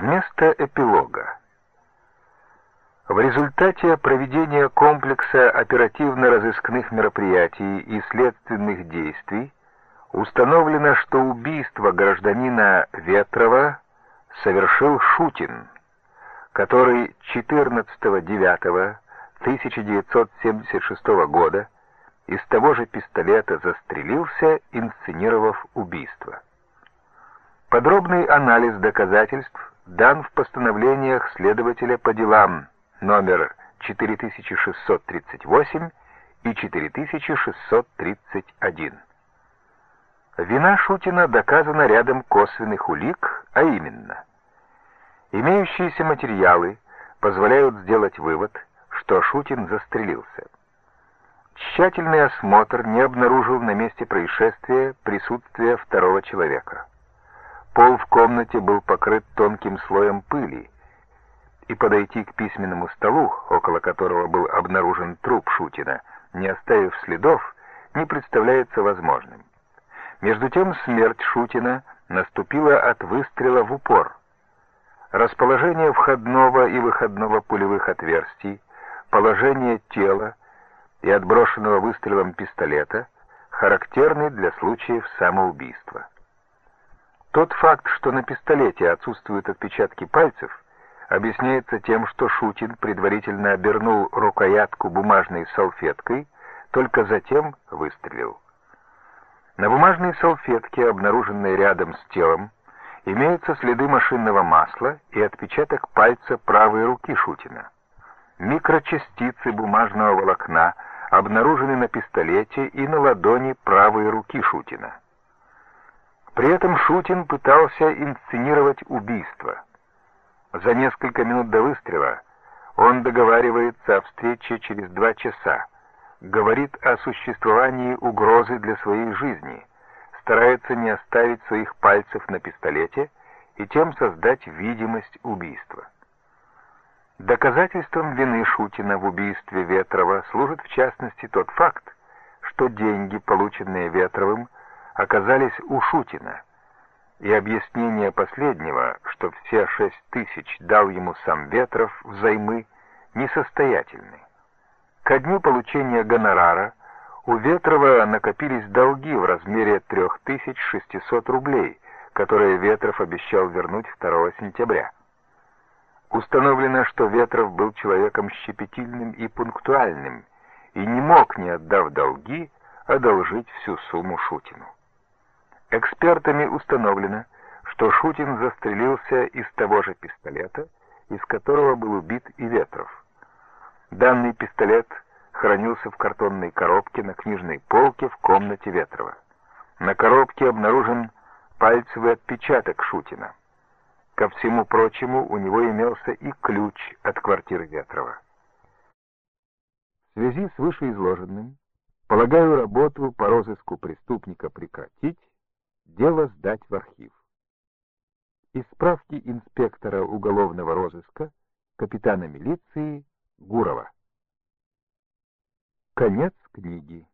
Вместо эпилога. В результате проведения комплекса оперативно-розыскных мероприятий и следственных действий установлено, что убийство гражданина Ветрова совершил Шутин, который 14.09.1976 года из того же пистолета застрелился, инсценировав убийство. Подробный анализ доказательств дан в постановлениях следователя по делам номер 4638 и 4631. Вина Шутина доказана рядом косвенных улик, а именно, имеющиеся материалы позволяют сделать вывод, что Шутин застрелился. Тщательный осмотр не обнаружил на месте происшествия присутствия второго человека. Пол в комнате был покрыт тонким слоем пыли, и подойти к письменному столу, около которого был обнаружен труп Шутина, не оставив следов, не представляется возможным. Между тем смерть Шутина наступила от выстрела в упор. Расположение входного и выходного пулевых отверстий, положение тела и отброшенного выстрелом пистолета характерны для случаев самоубийства. Тот факт, что на пистолете отсутствуют отпечатки пальцев, объясняется тем, что Шутин предварительно обернул рукоятку бумажной салфеткой, только затем выстрелил. На бумажной салфетке, обнаруженной рядом с телом, имеются следы машинного масла и отпечаток пальца правой руки Шутина. Микрочастицы бумажного волокна обнаружены на пистолете и на ладони правой руки Шутина. При этом Шутин пытался инсценировать убийство. За несколько минут до выстрела он договаривается о встрече через два часа, говорит о существовании угрозы для своей жизни, старается не оставить своих пальцев на пистолете и тем создать видимость убийства. Доказательством вины Шутина в убийстве Ветрова служит в частности тот факт, что деньги, полученные Ветровым, оказались у Шутина, и объяснение последнего, что все шесть тысяч дал ему сам Ветров взаймы, несостоятельны. Ко дню получения гонорара у Ветрова накопились долги в размере 3600 рублей, которые Ветров обещал вернуть 2 сентября. Установлено, что Ветров был человеком щепетильным и пунктуальным и не мог, не отдав долги, одолжить всю сумму Шутину. Экспертами установлено, что Шутин застрелился из того же пистолета, из которого был убит и Ветров. Данный пистолет хранился в картонной коробке на книжной полке в комнате Ветрова. На коробке обнаружен пальцевый отпечаток Шутина. Ко всему прочему, у него имелся и ключ от квартиры Ветрова. В связи с вышеизложенным, полагаю работу по розыску преступника прекратить Дело сдать в архив. Из справки инспектора уголовного розыска капитана милиции Гурова. Конец книги.